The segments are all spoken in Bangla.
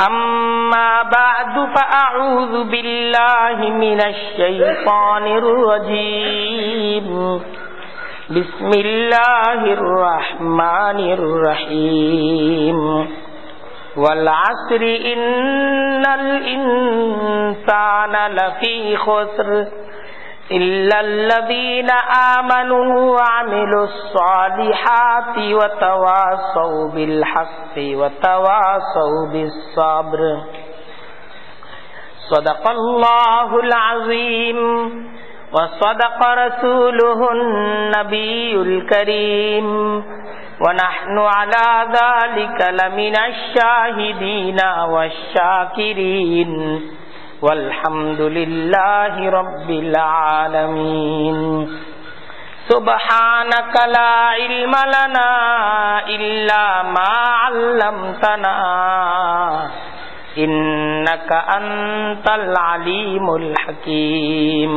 أما بعد فأعوذ بالله من الشيطان الرجيم. بسم الله الرحمن الرحيم. والعصر إن الإنسان لفي خسر. إلا الذين آمنوا وعملوا الصالحات وتواصوا بالحق وتواصوا بالصبر. صدق الله العظيم. وصدق رسوله النبي الكريم. ونحن على ذلك لمن الشاهدين والشاكرين. والحمد لله رب العالمين سبحانك لا علم لنا إلا ما علمتنا إنك أنت العليم الحكيم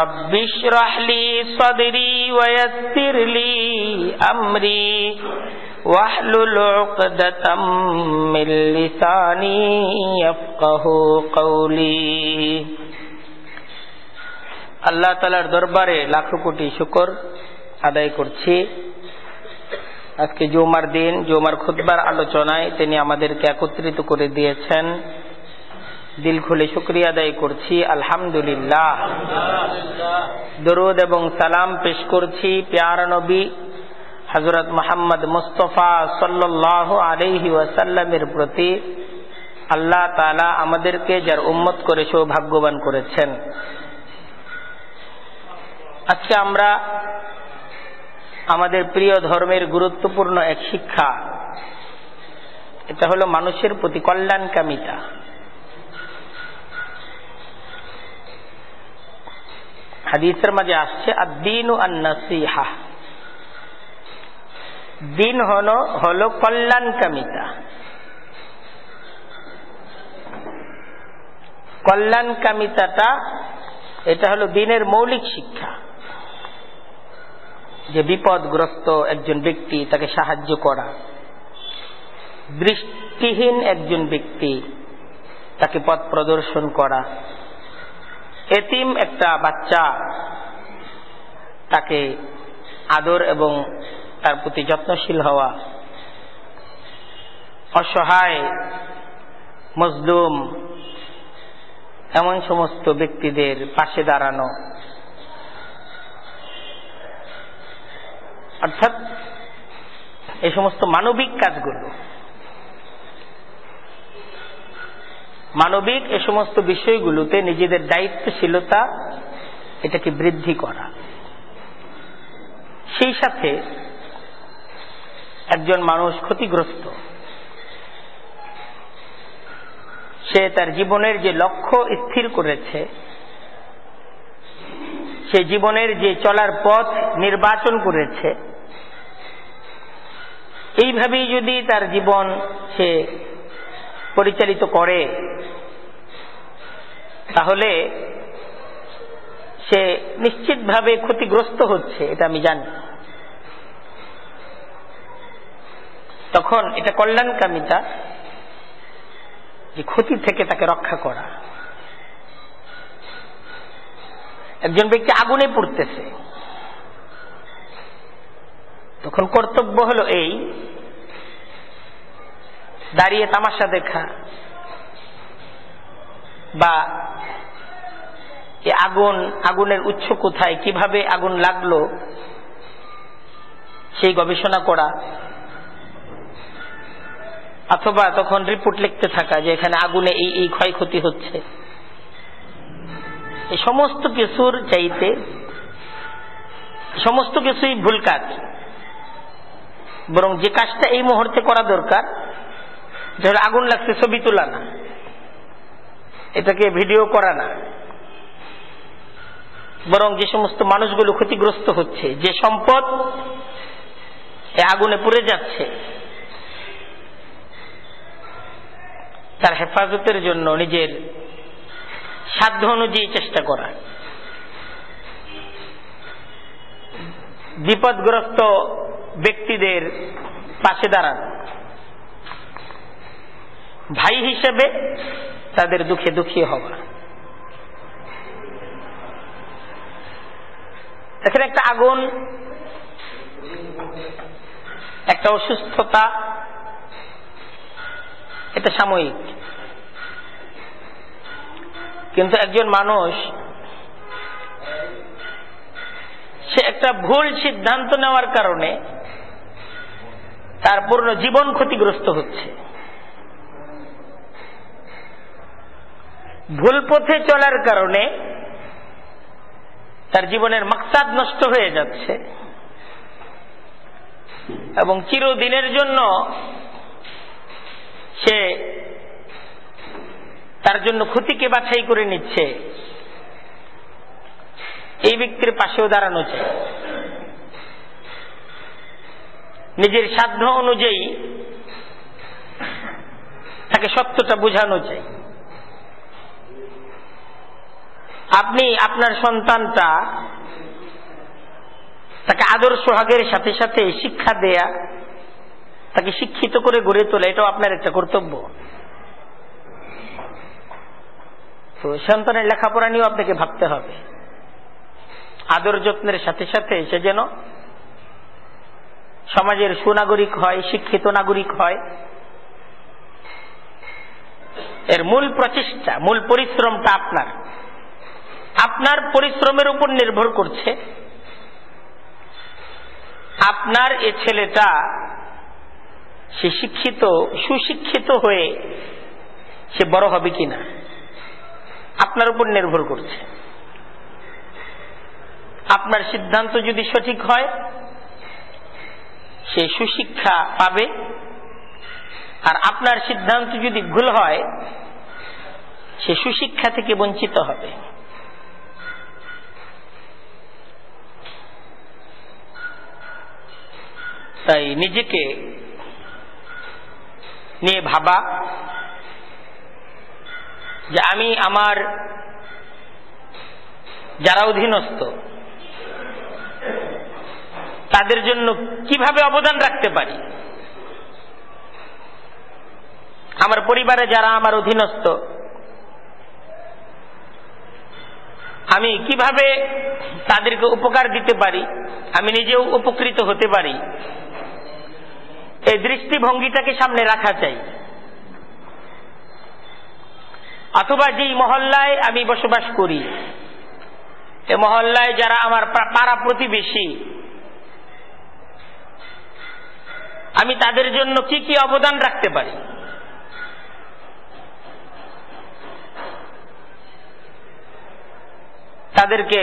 رب اشرح لي صدري ويسر لي أمري واحلل عقدة من لساني يفقه قولي আল্লাহ তালার দরবারে লাখো কোটি শুকর আদায় করছি আজকে জুমার দিন জুমার খুদবার আলোচনায় তিনি আমাদেরকে একত্রিত করে দিয়েছেন দিল খুলে শুক্রিয়া আদায় করছি আলহামদুলিল্লাহ দরুদ এবং সালাম পেশ করছি পেয়ার নবী হজরত মোহাম্মদ মুস্তফা সাল্লাহ আলহি ওয়াসাল্লামের প্রতি আল্লাহ তালা আমাদেরকে যার উম্মত করে সৌভাগ্যবান করেছেন। আজকে আমরা আমাদের প্রিয় ধর্মের গুরুত্বপূর্ণ এক শিক্ষা। এটা হলো মানুষের প্রতি কল্যাণকামিতা। হাদিসের মাঝে আসছে আদিন আন্নাসিহা। দিন হল, হলো কল্যাণকামিতা কল্যাণকামিতাটা এটা হলো দিনের মৌলিক শিক্ষা। যে বিপদগ্রস্ত একজন ব্যক্তি তাকে সাহায্য করা। দৃষ্টিহীন একজন ব্যক্তি তাকে পথ প্রদর্শন করা। এতিম একটা বাচ্চা তাকে আদর এবং তার প্রতি যত্নশীল হওয়া। অসহায়, মজলুম, এমন সমস্ত ব্যক্তিদের পাশে দাঁড়ানো। অর্থাৎ এই সমস্ত মানবিক কাজগুলো। মানবিক এ সমস্ত বিষয়গুলোতে নিজেদের দায়িত্বশীলতা এটাকে বৃদ্ধি করা। সেই সাথে একজন মানুষ ক্ষতিগ্রস্ত। সে তার জীবনের যে লক্ষ্য স্থির করেছে, সে জীবনের যে চলার পথ নির্বাচন করেছে, এইভাবেই যদি তার জীবন সে পরিচালিত করে, তাহলে সে নিশ্চিতভাবে ক্ষতিগ্রস্ত হচ্ছে, এটা আমি জানি। তখন এটা কল্যাণকামিতা যে ক্ষতি থেকে তাকে রক্ষা করা। একজন ব্যক্তি আগুনে পড়তেছে। তখন কর্তব্য হলো এই, দাঁড়িয়ে তামাশা দেখা বা আগুন, আগুনের উৎস কোথায়, কীভাবে আগুন লাগল, সেই গবেষণা করা। অথবা তখন রিপোর্ট লিখতে থাকা যে এখানে আগুনে এই এই ক্ষয়ক্ষতি হচ্ছে। এই সমস্ত কিছুর চাইতে, সমস্ত কিছুই ভুল কাজ। বরং যে কাজটা এই মুহূর্তে করা দরকার ধর আগুন লাগছে, ছবি তোলা না। এটাকে ভিডিও করা না। বরং যে সমস্ত মানুষগুলো ক্ষতিগ্রস্ত হচ্ছে, যে সম্পদ আগুনে পুড়ে যাচ্ছে তার হেফাজতের জন্য নিজের সাধ্য অনুযায়ী চেষ্টা করা। বিপদগ্রস্ত ব্যক্তিদের পাশে দাঁড়ানো। ভাই হিসেবে তাদের দুঃখে দুঃখী হওয়া। এখানে একটা আগুন, একটা অসুস্থতা এটা সাময়িক। কিন্তু একজন মানুষ, সে একটা ভুল সিদ্ধান্ত নেওয়ার কারণে তার পূর্ণ জীবন ক্ষতিগ্রস্ত হচ্ছে। ভুল পথে চলার কারণে তার জীবনের মাকসাদ নষ্ট হয়ে যাচ্ছে এবং চিরদিনের জন্য সে তার জন্য ক্ষতিকে বাছাই করে নিচ্ছে। এই ব্যক্তির পাশেও দাঁড়ানো চাই নিজের সাধ্য অনুযায়ী তাকে সত্যটা বোঝানো চাই আপনি আপনার সন্তানটা তাকে আদর সোহাগের সাথে সাথে শিক্ষা দেয়া তাকে শিক্ষিত করে গড়ে তোলা, এটাও আপনার একটা কর্তব্য। তো সন্তানের লেখাপড়া নিয়েও আপনাকে ভাবতে হবে। আদর যত্নের সাথে সাথে সে যেন সমাজের সুনাগরিক হয়, শিক্ষিত নাগরিক হয়। এর মূল প্রচেষ্টা, মূল পরিশ্রমটা আপনার। আপনার পরিশ্রমের উপর নির্ভর করছে। আপনার এ ছেলেটা সে শিক্ষিত, সুশিক্ষিত হয়ে সে বড় হবে কিনা? আপনার উপর নির্ভর করছে। আপনার সিদ্ধান্ত যদি সঠিক হয়, সে সুশিক্ষা পাবে। আর আপনার সিদ্ধান্ত যদি ভুল হয়, সে সুশিক্ষা থেকে বঞ্চিত হবে। তাই নিজেকে নিয়ে ভাবা যে আমি আমার যারা অধীনস্থ, তাদের জন্য কীভাবে অবদান রাখতে পারি? আমার পরিবারে যারা আমার অধীনস্থ, আমি কীভাবে তাদেরকে উপকার দিতে পারি? আমি নিজেও উপকৃত হতে পারি? এই দৃষ্টিভঙ্গিটাকে সামনে রাখা চাই। অথবা যেই মহল্লায় আমি বসবাস করি, এ মহল্লায় যারা আমার পাড়া প্রতিবেশী, আমি তাদের জন্য কি কি অবদান রাখতে পারি? তাদেরকে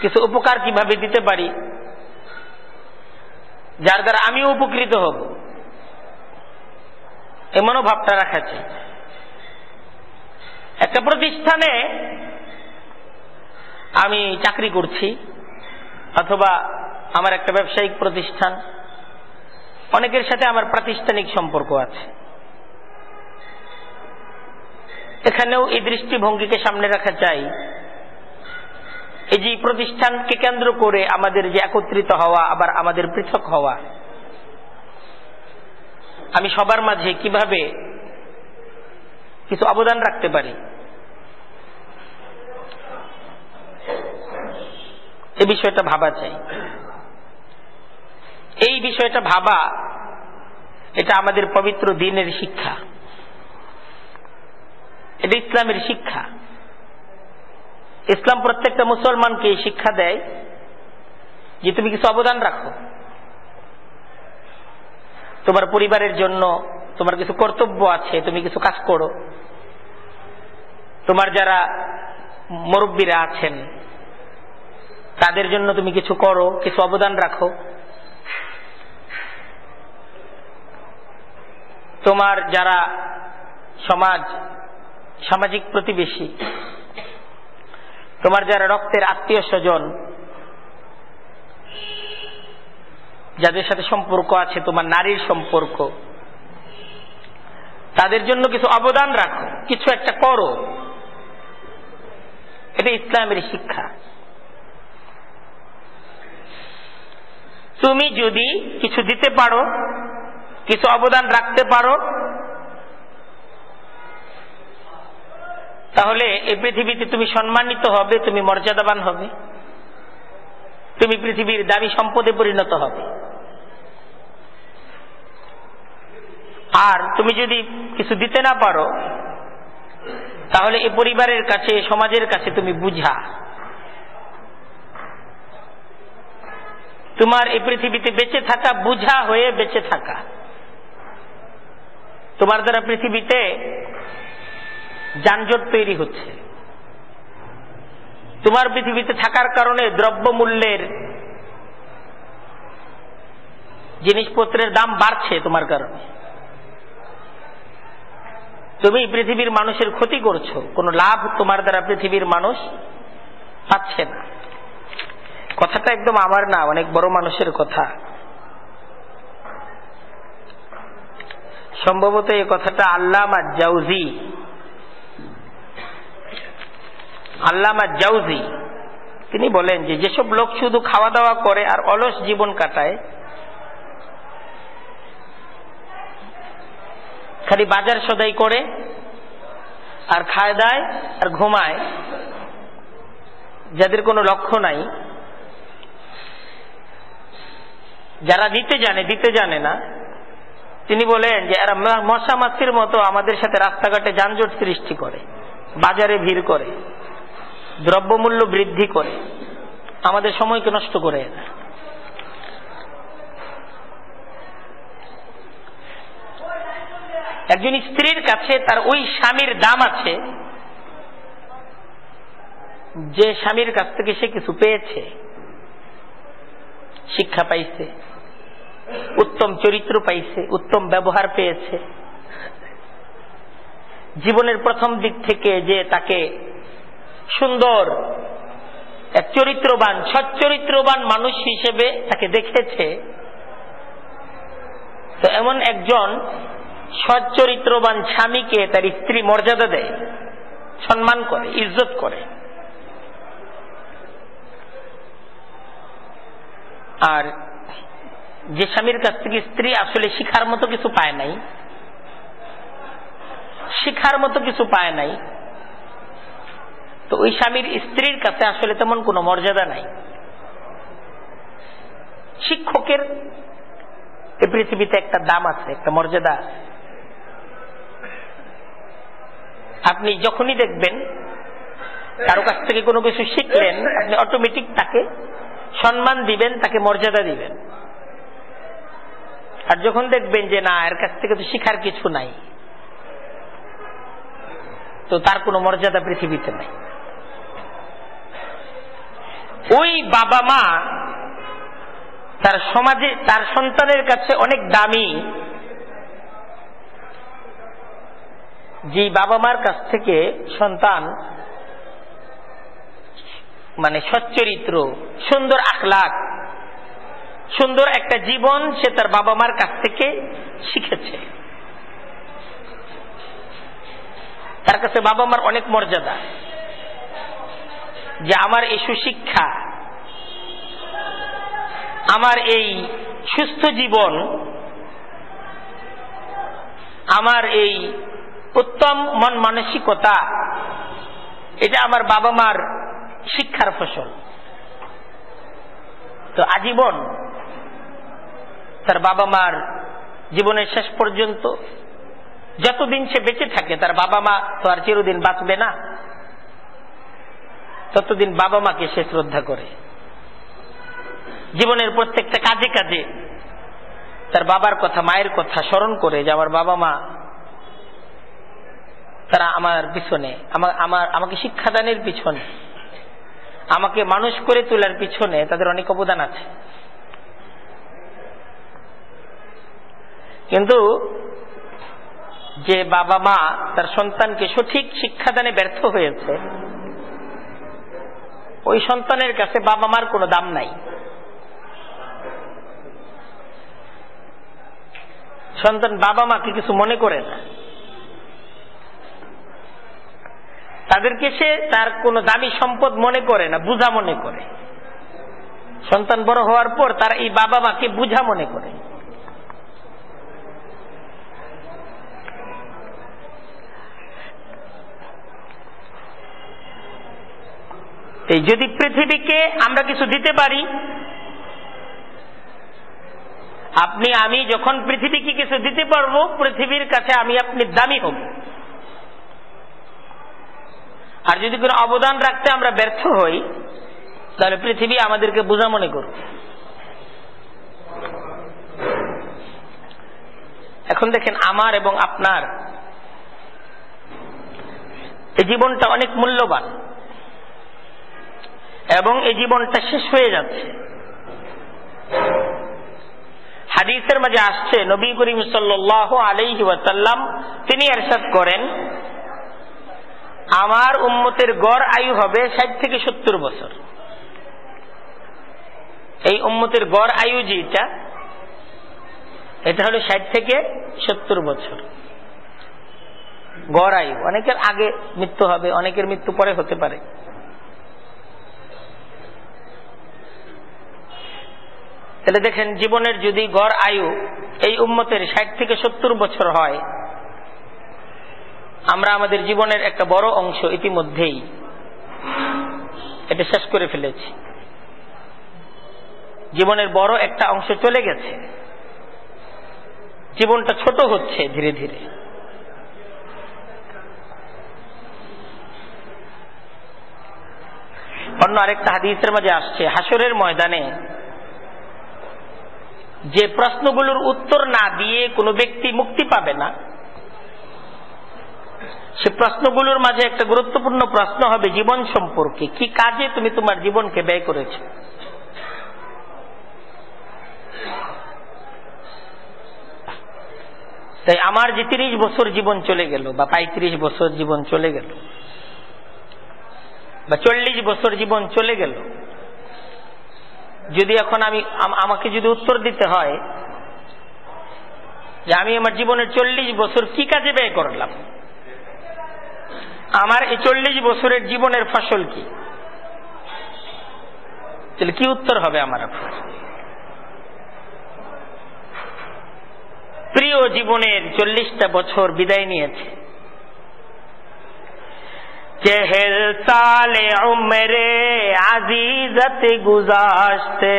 কিছু উপকার কীভাবে দিতে পারি? যার দ্বারা আমিও উপকৃত হব। এ মনোভাবটা রাখা একটা প্রতিষ্ঠানে আমি চাকরি করছি, অথবা আমার একটা ব্যবসায়িক প্রতিষ্ঠান, অনেকের সাথে আমার প্রাতিষ্ঠানিক সম্পর্ক আছে। এখানেও এই দৃষ্টিভঙ্গিকে সামনে রাখা চাই। এই যে প্রতিষ্ঠানকে কেন্দ্র করে আমাদের যে একত্রিত হওয়া, আবার আমাদের পৃথক হওয়া। আমি সবার মাঝে কীভাবে কিছু অবদান রাখতে পারি? এ বিষয়টা ভাবা চাই। এই বিষয়টা ভাবা, এটা আমাদের পবিত্র দিনের শিক্ষা। এটা ইসলামের শিক্ষা। ইসলাম প্রত্যেকটা মুসলমানকে শিক্ষা দেয় যে তুমি কিছু অবদান রাখো। তোমার পরিবারের জন্য তোমার কিছু কর্তব্য আছে, তুমি কিছু কাজ করো। তোমার যারা মুরব্বীরা আছেন, তাদের জন্য তুমি কিছু করো, কিছু অবদান রাখো। তোমার যারা সমাজ, সামাজিক প্রতিবেশী তোমার যারা রক্তের আত্মীয় স্বজন, যাদের সাথে সম্পর্ক আছে, তোমার নারীর সম্পর্ক, তাদের জন্য কিছু অবদান রাখো, কিছু একটা করো। এটা ইসলামের শিক্ষা। তুমি যদি কিছু দিতে পারো, কিছু অবদান রাখতে পারো তাহলে এই পৃথিবীতে তুমি সম্মানিত হবে, তুমি মর্যাদাবান হবে। তুমি পৃথিবীর দামি সম্পদে পরিণত হবে। আর তুমি যদি কিছু দিতে না পারো, তাহলে এই পরিবারের কাছে সমাজের কাছে তুমি বুঝা। তোমার এই পৃথিবীতে বেঁচে থাকা, বুঝা হয়ে বেঁচে থাকা। তোমার দ্বারা পৃথিবীতে যানজট তৈরি হচ্ছে। তোমার পৃথিবীতে থাকার কারণে দ্রব্য মূল্যের জিনিসপত্রের দাম বাড়ছে তোমার কারণে। তুমি পৃথিবীর মানুষের ক্ষতি করছ, কোনো লাভ তোমার দ্বারা পৃথিবীর মানুষ পাচ্ছে না। কথাটা একদম আমার না, অনেক বড় মানুষের কথা। সম্ভবত এই কথাটা আল্লামা জাউজি আল্লামা জাউজি, তিনি বলেন যে যেসব লোক শুধু খাওয়া দাওয়া করে আর অলস জীবন কাটায়, খালি বাজার সদাই করে, আর খায় দায়, আর ঘুমায়, যাদের কোনো লক্ষ্য নাই, যারা দিতে জানে দিতে জানে না, তিনি বলেন যে এরা মশা মাছির মতো আমাদের সাথে রাস্তাঘাটে যানজট সৃষ্টি করে, বাজারে ভিড় করে। দ্রব্যমূল্য বৃদ্ধি করে, আমাদের সময়কে নষ্ট করে একজন স্ত্রীর কাছে তার ওই স্বামীর দাম আছে, যে স্বামীর কাছ থেকে সে কিছু পেয়েছে, শিক্ষা পাইছে, উত্তম চরিত্র পাইছে, উত্তম ব্যবহার পেয়েছে। জীবনের প্রথম দিক থেকে যে তাকে সুন্দর, এক চরিত্রবান, সচ্চরিত্রবান মানুষ হিসেবে তাকে দেখেছে। তো এমন একজন সচ্চরিত্রবান স্বামীকে তার স্ত্রী মর্যাদা দেয়, সম্মান করে, ইজ্জত করে। আর যে স্বামীর কাছ থেকে স্ত্রী আসলে শিখার মতো কিছু পায় নাই, শিখার মতো কিছু পায় নাই তো ওই স্বামীর স্ত্রীর কাছে আসলে তেমন কোনো মর্যাদা নাই। শিক্ষকের এই পৃথিবীতে একটা দাম আছে, একটা মর্যাদা। আছে আপনি যখনই দেখবেন কারও কাছ থেকে কোনো কিছু শিখলেন, আপনি অটোমেটিক তাকে সম্মান দিবেন, তাকে মর্যাদা দিবেন। আর যখন দেখবেন যে না, এর কাছ থেকে তো শিখার কিছু নাই, তো তার কোনো মর্যাদা পৃথিবীতে নাই। ওই বাবা মা তার সমাজে, তার সন্তানের কাছে অনেক দামি। যে বাবা মার কাছ থেকে সন্তান মানে সচ্চরিত্র, সুন্দর আখলাক সুন্দর একটা জীবন সে তার বাবা মার কাছ থেকে শিখেছে। তার কাছে বাবা মার অনেক মর্যাদা। যে আমার এই সুশিক্ষা, আমার এই সুস্থ জীবন, আমার এই উত্তম মন মানসিকতা, এটা আমার বাবা মার শিক্ষার ফসল। তো আজীবন তার বাবা মার জীবনের শেষ পর্যন্ত, যতদিন সে বেঁচে থাকে, তার বাবা মা তো আর চিরদিন বাঁচবে না। ততদিন বাবা মাকে সে শ্রদ্ধা করে। জীবনের প্রত্যেকটা কাজে কাজে তার বাবার কথা, মায়ের কথা স্মরণ করে যে আমার বাবা মা তারা আমার পিছনে, আমার আমাকে শিক্ষাদানের পিছনে, আমাকে মানুষ করে তোলার পিছনে তাদের অনেক অবদান আছে। কিন্তু যে বাবা মা তার সন্তানকে সঠিক শিক্ষাদানে ব্যর্থ হয়েছে ওই সন্তানের কাছে বাবা মার কোনো দাম নাই। সন্তান বাবা মাকে কিছু মনে করে না। তাদেরকে সে তার কোনো দামি সম্পদ মনে করে না, বুঝা মনে করে। সন্তান বড় হওয়ার পর তার এই বাবা মাকে বুঝা মনে করে। যদি পৃথিবীকে আমরা কিছু দিতে পারি, আপনি, আমি যখন পৃথিবীকে কিছু দিতে পারব, পৃথিবীর কাছে আমি আপনি দামি হব। আর যদি কোনো অবদান রাখতে আমরা ব্যর্থ হই, তাহলে পৃথিবী আমাদেরকে বোঝা মনে করবে। এখন দেখেন, আমার এবং আপনার, এই জীবনটা অনেক মূল্যবান। এবং এই জীবনটা শেষ হয়ে যাচ্ছে। হাদিসের মাঝে আসছে, নবী করিম সাল্লাহ আলাইহি ওয়াসাল্লাম তিনি এরশাদ করেন, আমার উম্মতের গড় আয়ু হবে ষাট থেকে সত্তর বছর। এই উম্মতের গড় আয়ু যেটা, এটা হলো ষাট থেকে সত্তর বছর। গড় আয়ু, অনেকের আগে মৃত্যু হবে, অনেকের মৃত্যু পরে হতে পারে। তাহলে দেখেন, জীবনের যদি গড় আয়ু এই উম্মতের ষাট থেকে সত্তর বছর হয়, আমরা আমাদের জীবনের একটা বড় অংশ ইতিমধ্যেই এটা শেষ করে ফেলেছি। জীবনের বড় একটা অংশ চলে গেছে। জীবনটা ছোট হচ্ছে ধীরে ধীরে। অন্য আরেকটা হাদিসের মাঝে আসছে হাসরের ময়দানে যে প্রশ্নগুলোর উত্তর না দিয়ে কোনো ব্যক্তি মুক্তি পাবে না, সে প্রশ্নগুলোর মাঝে একটা গুরুত্বপূর্ণ প্রশ্ন হবে জীবন সম্পর্কে। কি কাজে তুমি তোমার জীবনকে ব্যয় করেছ? তাই আমার যে তিরিশ বছর জীবন চলে গেল বা পঁয়ত্রিশ বছর জীবন চলে গেল বা চল্লিশ বছর জীবন চলে গেল যদি এখন আমি আমাকে যদি উত্তর দিতে হয় যে আমি আমার জীবনের চল্লিশ বছর কি কাজে ব্যয় করলাম? আমার এই চল্লিশ বছরের জীবনের ফসল কি? তাহলে কি উত্তর হবে আমার আপনার প্রিয় জীবনের চল্লিশটা বছর বিদায় নিয়েছে। چہل سال عمر عزیزت گزاشتے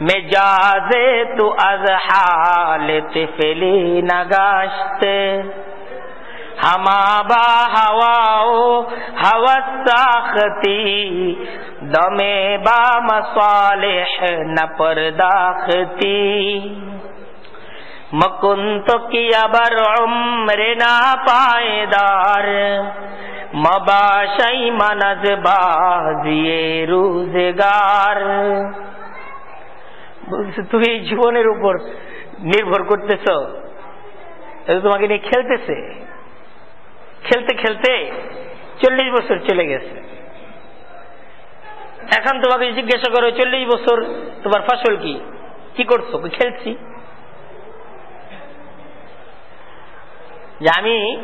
میں جازے تو از حال تفلی نگاشتے ہما با ہوا ہوس ساختی۔ دمے با مصالح نہ پرداختی۔ مکن تو کیا بر عمر نہ پائے دار মানাজ বাজিয়ে রোজগার। বলছে, তুমি জীবনের উপর নির্ভর করতেছ। তোমাকে নিয়ে খেলতেছে। খেলতে খেলতে চল্লিশ বছর চলে গেছে। এখন তোমাকে জিজ্ঞাসা করো, চল্লিশ বছর তোমার ফসল কি? কি করছ? খেলছি? যে আমি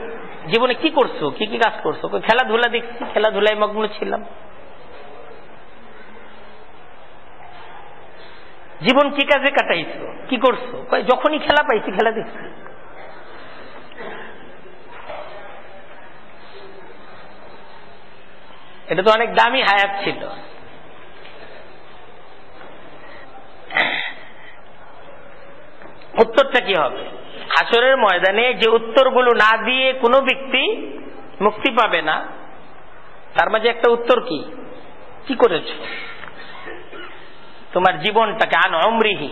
জীবনে কি করছ? কি কি কাজ করছ? খেলাধুলা দেখছি, খেলাধুলায় মগ্ন ছিলাম। জীবন কি কাজে কাটাইছো? কি করছ? যখনই খেলা পাইছি, খেলা দেখছি। এটা তো অনেক দামি হায়াত ছিল। উত্তরটা কি হবে? হাসরের ময়দানে যে উত্তরগুলো না দিয়ে কোনো ব্যক্তি মুক্তি পাবে না, তার মাঝে একটা উত্তর কি? কি করেছ? তোমার জীবনটাকে আন অমৃহি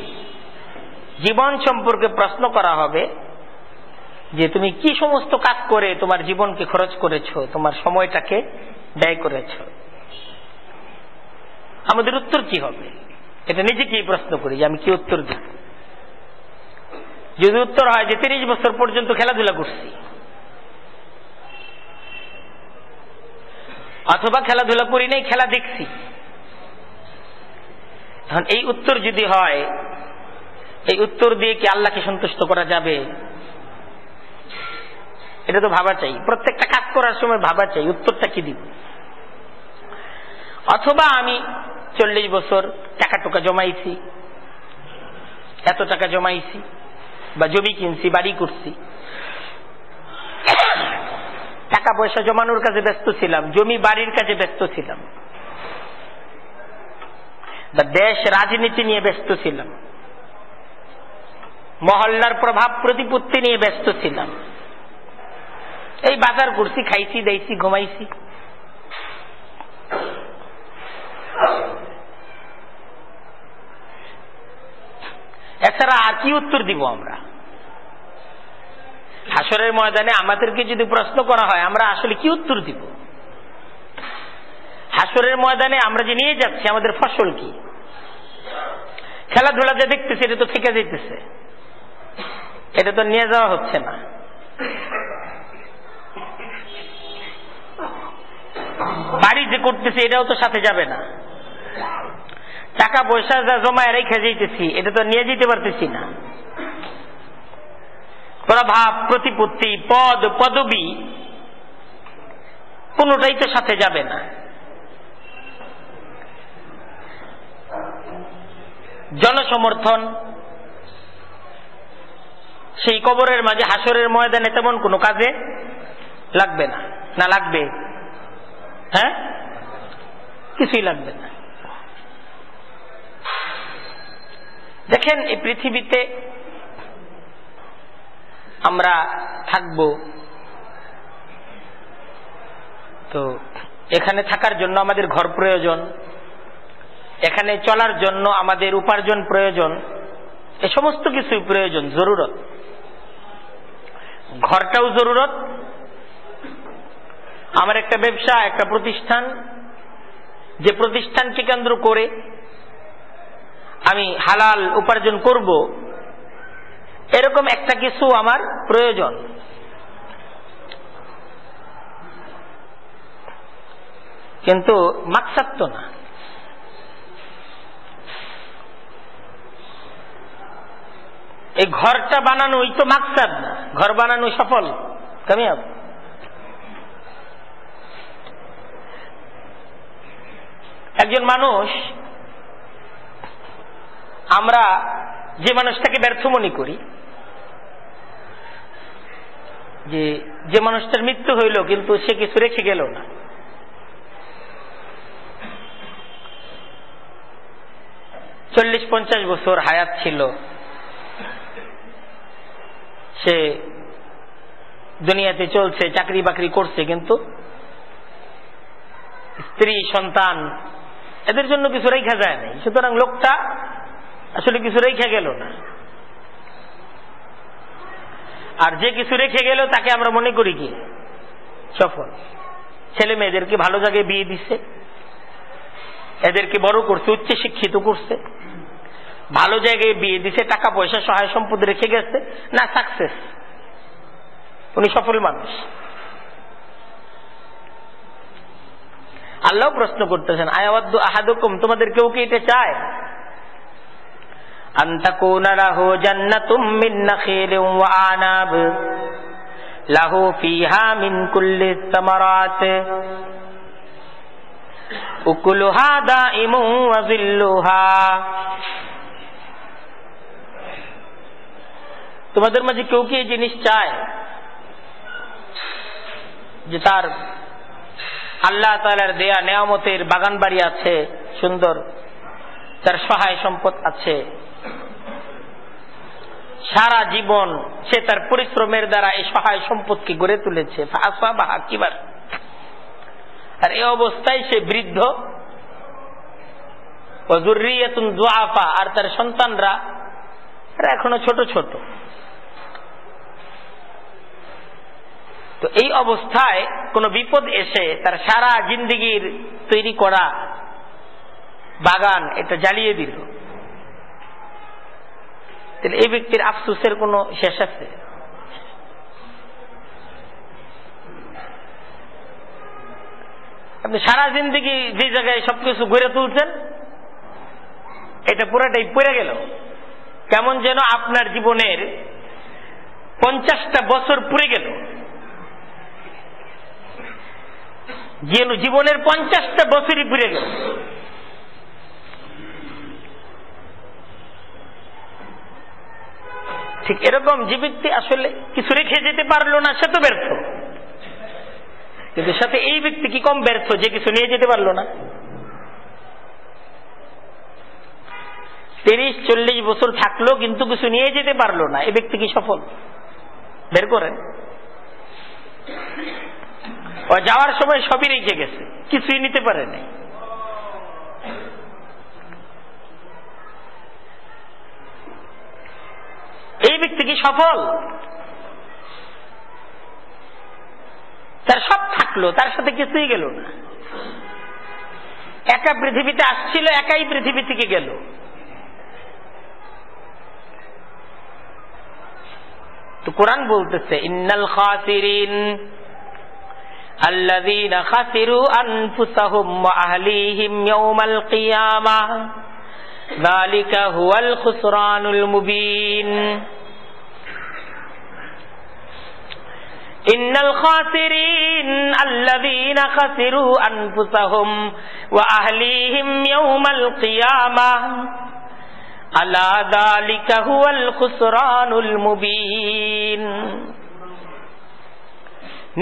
জীবন সম্পর্কে প্রশ্ন করা হবে যে তুমি কি সমস্ত কাজ করে তোমার জীবনকে খরচ করেছ, তোমার সময়টাকে ব্যয় করেছ। আমাদের উত্তর কি হবে? এটা নিজেকেই প্রশ্ন করি যে আমি কি উত্তর দিব? যদি উত্তর হয় যে তিরিশ বছর পর্যন্ত খেলাধুলা করছি। অথবা খেলাধুলা করি নাই, খেলা দেখছি। এখন এই উত্তর যদি হয়, এই উত্তর দিয়ে কি আল্লাহকে সন্তুষ্ট করা যাবে? এটা তো ভাবা চাই। প্রত্যেকটা কাজ করার সময় ভাবা চাই, উত্তরটা কি দিব? অথবা আমি চল্লিশ বছর টাকা টুকা জমাইছি, এত টাকা জমাইছি। বা জমি কিনছি, বাড়ি করছি। টাকা পয়সা জমানোর কাজে ব্যস্ত ছিলাম, জমি বাড়ির কাজে ব্যস্ত ছিলাম। বা দেশ, রাজনীতি নিয়ে ব্যস্ত ছিলাম। মহল্লার প্রভাব প্রতিপত্তি নিয়ে ব্যস্ত ছিলাম। এই বাজার করছি, খাইছি, দেইছি, ঘুমাইছি। এছাড়া আর কি উত্তর দিব আমরা? হাসরের ময়দানে আমাদেরকে যদি প্রশ্ন করা হয়, আমরা আসলে কি উত্তর দিব? হাসরের ময়দানে আমরা যে নিয়ে যাচ্ছি, আমাদের ফসল কি? খেলাধুলা যে দেখতেছি, এটা তো থেকে যেতেছে এটা তো নিয়ে যাওয়া হচ্ছে না। বাড়ি যে করতেছে, এটাও তো সাথে যাবে না। টাকা পয়সা যা জমায় রেখে যেতেছি এটা তো নিয়ে যেতে পারতেছি না। প্রভাব, প্রতিপত্তি, পদ, পদবি কোনটাই তো সাথে যাবে না। জনসমর্থন, সেই কবরের মাঝে হাসরের ময়দানে তেমন কোনো কাজে লাগবে না। না লাগবে। হ্যাঁ? কিছুই লাগবে না। দেখেন, এই পৃথিবীতে আমরা থাকব। তো এখানে থাকার জন্য আমাদের ঘর প্রয়োজন। এখানে চলার জন্য আমাদের উপার্জন প্রয়োজন। এ সমস্ত কিছুই প্রয়োজন, জরুরত। ঘরটাও জরুরত। আমার একটা ব্যবসা, একটা প্রতিষ্ঠান। যে প্রতিষ্ঠানকে কেন্দ্র করে আমি হালাল উপার্জন করব। এরকম একটা কিছু আমার প্রয়োজন। কিন্তু মাকসাদ তো না। এই ঘরটা বানানো ওই তো মাকসাদ না। ঘর বানানো সফল। কামিয়াব। একজন মানুষ আমরা যে মানুষটাকে ব্যর্থ মনে করি, যে যে মানুষটার মৃত্যু হইল কিন্তু সে কিছু রেখে গেল না। চল্লিশ পঞ্চাশ বছর হায়াত ছিল। সে দুনিয়াতে চলছে, চাকরি বাকরি করছে, কিন্তু স্ত্রী, সন্তান, এদের জন্য কিছু রেখা যায় নাই। সুতরাং লোকটা আসলে কিছু রেখে গেল না। আর যে কিছু রেখে গেল, তাকে আমরা মনে করি কি? সফল। ছেলে মেয়েদেরকে ভালো জায়গায় বিয়ে দিচ্ছে এদেরকে বড় করছে, উচ্চ শিক্ষিত করছে। ভালো জায়গায় বিয়ে দিছে, টাকা পয়সা, সহায় সম্পদ রেখে গেছে। না সাকসেস উনি সফল মানুষ। আল্লাহ প্রশ্ন করতেছেন আয়াবাদ্দু আহাদুকুম? তোমাদের কেউ কি এটা চায়? أن تكون له جنة من نخيل وأعناب له فيها من كل الثمرات أكلها دائم وظلها তোমাদের মাঝে কেউ কি এই জিনিস চায় যে তার আল্লাহ তালার দেয়া নেয়ামতের বাগান বাড়ি আছে সুন্দর তার সহায় সম্পদ আছে সারা জীবন সে তার পরিশ্রমের দ্বারা এই সহায় সম্পদকে গড়ে তুলেছে। আর এই অবস্থায় সে বৃদ্ধ আর তার সন্তানরা এখনও ছোট ছোট। তো এই অবস্থায় কোনো বিপদ এসে তার সারা জিন্দিগির তৈরি করা বাগান এটা জ্বালিয়ে দিল। তাহলে এই ব্যক্তির আফসুসের কোনো শেষ আছে? আপনি সারা জিন্দিগি যে জায়গায় সবকিছু ঘুরে তুলছেন, এটা পুরাটাই পড়ে গেল। কেমন যেন আপনার জীবনের পঞ্চাশটা বছর পুড়ে গেল। যেন জীবনের পঞ্চাশটা বছরই পুড়ে গেল। ঠিক এরকম ব্যক্তি আসলে কিছু রেখে যেতে পারল না, সে তো ব্যর্থ। কিন্তু সাথে এই ব্যক্তি কি কম ব্যর্থ যে কিছু নিয়ে যেতে পারল না? তিরিশ, চল্লিশ বছর থাকল কিন্তু কিছু নিয়ে যেতে পারল না এই ব্যক্তি কি সফল? বের করেন। যাওয়ার সময় সবই রেখে গেছে, কিছুই নিতে পারে নাই এই ব্যক্তি কি সফল? তার সব থাকল, তার সাথে কিছুই গেল না। একা পৃথিবীতে আসছিল, একাই পৃথিবী থেকে গেল। তো কোরআন বলতেছে, ইন্নাল খাসিরিন আল্লাযীনা খাসিরু আনফুসাহুম ওয়া আহলিহিম ইয়াওমাল কিয়ামাহ ذلك هو الخسران المبين إن الخاسرين الذين خسروا أنفسهم وأهليهم يوم القيامة ألا ذلك هو الخسران المبين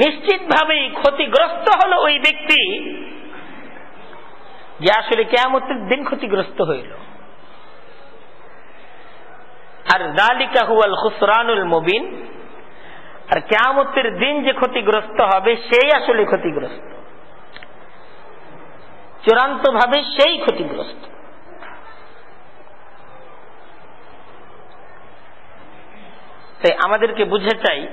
নিশ্চিতভাবেই ক্ষতিগ্রস্ত হলো ওই ব্যক্তি যে আসলে কেয়ামতের দিন ক্ষতিগ্রস্ত হইল আর দালিকা হুয়াল খুসরানুল মুবিন। আর কেয়ামতের দিন যে ক্ষতিগ্রস্ত হবে, সেই আসলে ক্ষতিগ্রস্ত। চূড়ান্ত ভাবে সেই ক্ষতিগ্রস্ত। তাই আমাদেরকে বুঝে চাই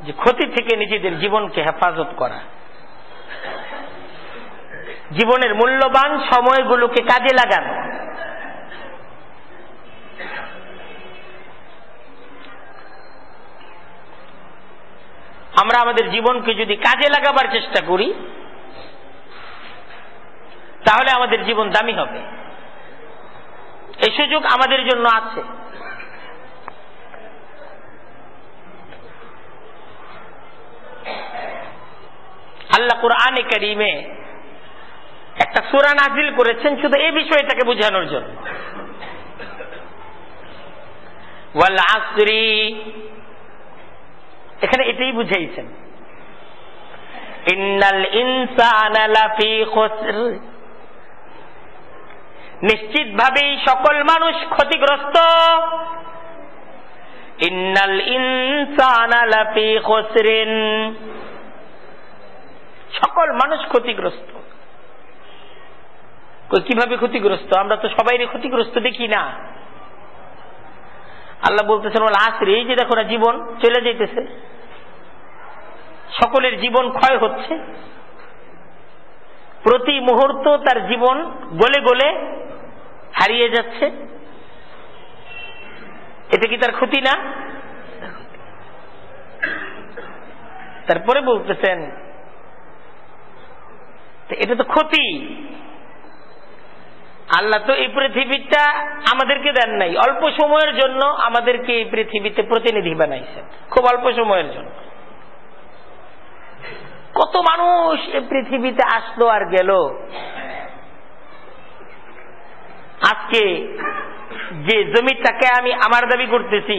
যে ক্ষতি থেকে নিজেদের জীবনকে হেফাজত করা। জীবনের মূল্যবান সময়গুলোকে কাজে লাগানো। আমরা আমাদের জীবনকে যদি কাজে লাগাবার চেষ্টা করি, তাহলে আমাদের জীবন দামি হবে। এই সুযোগ আমাদের জন্য আছে। আল্লাহ কোরআনে করিমে একটা সুরা নাজিল করেছেন শুধু এই বিষয়টাকে বোঝানোর জন্য। এখানে এটাই বুঝাইছেন। ইন্নাল ইনসানা সকল মানুষ ক্ষতিগ্রস্ত। ইন্নাল ইনসানা লাফি সকল মানুষ ক্ষতিগ্রস্ত। কীভাবে ক্ষতিগ্রস্ত? আমরা তো সবাই ক্ষতিগ্রস্ত দেখি না। আল্লাহ বলতেছেন আসরে এই যে দেখো না, জীবন চলে যাইতেছে। সকলের জীবন ক্ষয় হচ্ছে। প্রতি মুহূর্ত তার জীবন গলে গলে হারিয়ে যাচ্ছে। এটা কি তার ক্ষতি না? তারপরে বলতেছেন এটা তো ক্ষতি। আল্লাহ তো এই পৃথিবীটা আমাদেরকে দেন নাই। অল্প সময়ের জন্য আমাদেরকে এই পৃথিবীতে প্রতিনিধি বানাইছেন। খুব অল্প সময়ের জন্য। কত মানুষ এই পৃথিবীতে আসলো আর গেল। আজকে যে জমিটাকে আমি আমার দাবি করতেছি,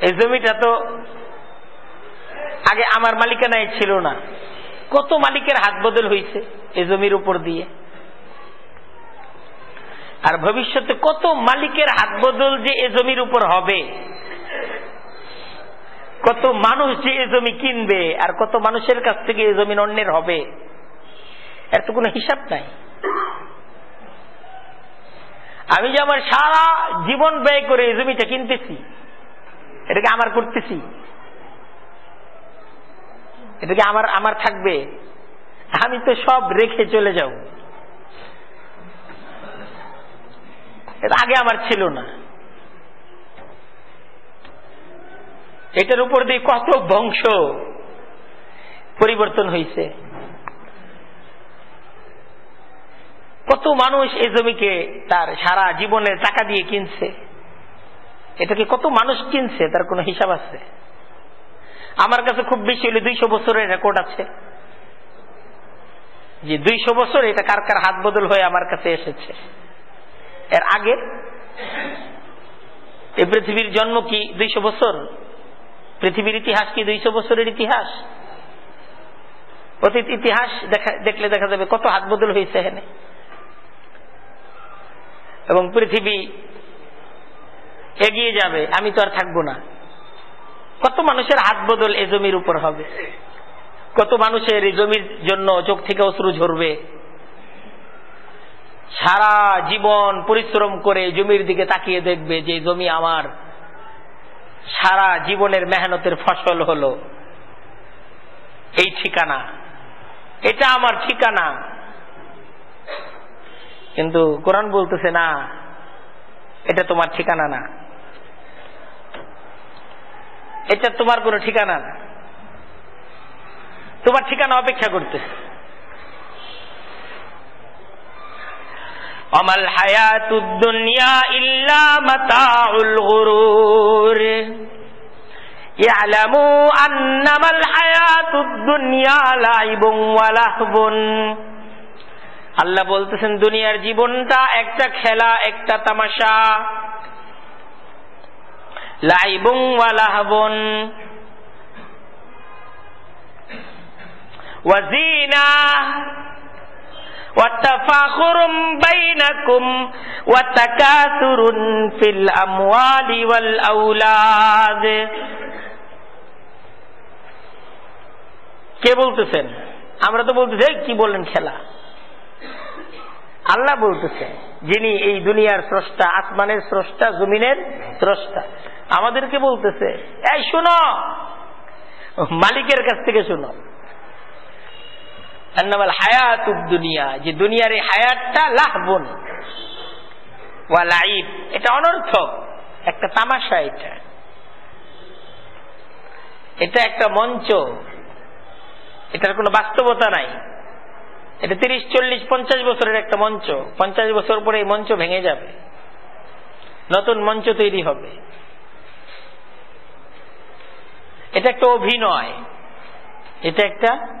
এই জমিটা তো আগে আমার মালিকানায় ছিল না। কত মালিকের হাত বদল হয়েছে এই জমির উপর দিয়ে? আর ভবিষ্যতে কত মালিকের হাত বদল যে এ জমির উপর হবে? কত মানুষ যে এ জমি কিনবে আর কত মানুষের কাছ থেকে এ জমিন অন্যের হবে? এর তো কোনো হিসাব নাই। আমি যে আমার সারা জীবন ব্যয় করে এই জমিটা কিনতেছি, এটাকে আমার করতেছি, এটাকে আমার আমার থাকবে, আমি তো সব রেখে চলে যাব। এটা আগে আমার ছিল না। এটার উপর দিয়ে কত বংশ পরিবর্তন হয়েছে কত মানুষ এই জমিকে তার সারা জীবনের টাকা দিয়ে কিনছে। এটাকে কত মানুষ কিনছে, তার কোনো হিসাব আছে? আমার কাছে খুব বেশি হলে দুইশো বছরের রেকর্ড আছে। যে দুইশো বছর এটা কার কার হাত বদল হয়ে আমার কাছে এসেছে। এর আগে? এই পৃথিবীর জন্ম কি দুইশো বছর? পৃথিবীর ইতিহাস কি দুইশো বছরের ইতিহাস? অতীত ইতিহাস দেখা দেখলে দেখা যাবে কত হাত বদল হয়েছে এখানে। এবং পৃথিবী এগিয়ে যাবে, আমি তো আর থাকব না। কত মানুষের হাত বদল এ জমির উপর হবে? কত মানুষের এই জমির জন্য চোখ থেকে অশ্রু ঝরবে? সারা জীবন পরিশ্রম করে জমির দিকে তাকিয়ে দেখবে যে জমি আমার সারা জীবনের মেহনতের ফসল হলো। এই ঠিকানা। এটা আমার ঠিকানা। কিন্তু কোরআন বলতেছে, না, এটা তোমার ঠিকানা না। এটা তোমার কোনো ঠিকানা না। তোমার ঠিকানা অপেক্ষা করতেছে। অমল হায়াতুদ্দুনিয়া ইল্লা মাতাউল গুরুর। ইয়ালামু আন্নামাল হায়াতুদ্দুনিয়া লাইবুন ওয়া লাহবুন। আল্লাহ বলতেছেন, দুনিয়ার জীবনটা একটা খেলা, একটা তামাশা। লাইবুং ওয়ালাহবন ওয়াজিনা وتفاخر بينكم وتكاثر في الأموال والأولاد কে বলতেছেন আমরা তো বলতেছি কি বললেন খেলা আল্লাহ বলতেছে যিনি এই দুনিয়ার স্রষ্টা আসমানের স্রষ্টা জমিনের স্রষ্টা আমাদেরকে বলতেছে এই শুনো মালিকের কাছ থেকে শুনো দুনিয়া, যে দুনিয়ার এই হায়াতটা লাহবন ওয়া লাইব এটা অনর্থক, একটা তামাশা এটা। এটা একটা মঞ্চ। এটার কোনো বাস্তবতা নাই। এটা তিরিশ, চল্লিশ, পঞ্চাশ বছরের একটা মঞ্চ। পঞ্চাশ বছর পরে এই মঞ্চ ভেঙে যাবে। নতুন মঞ্চ তৈরি হবে। এটা একটা অভিনয়। এটা একটা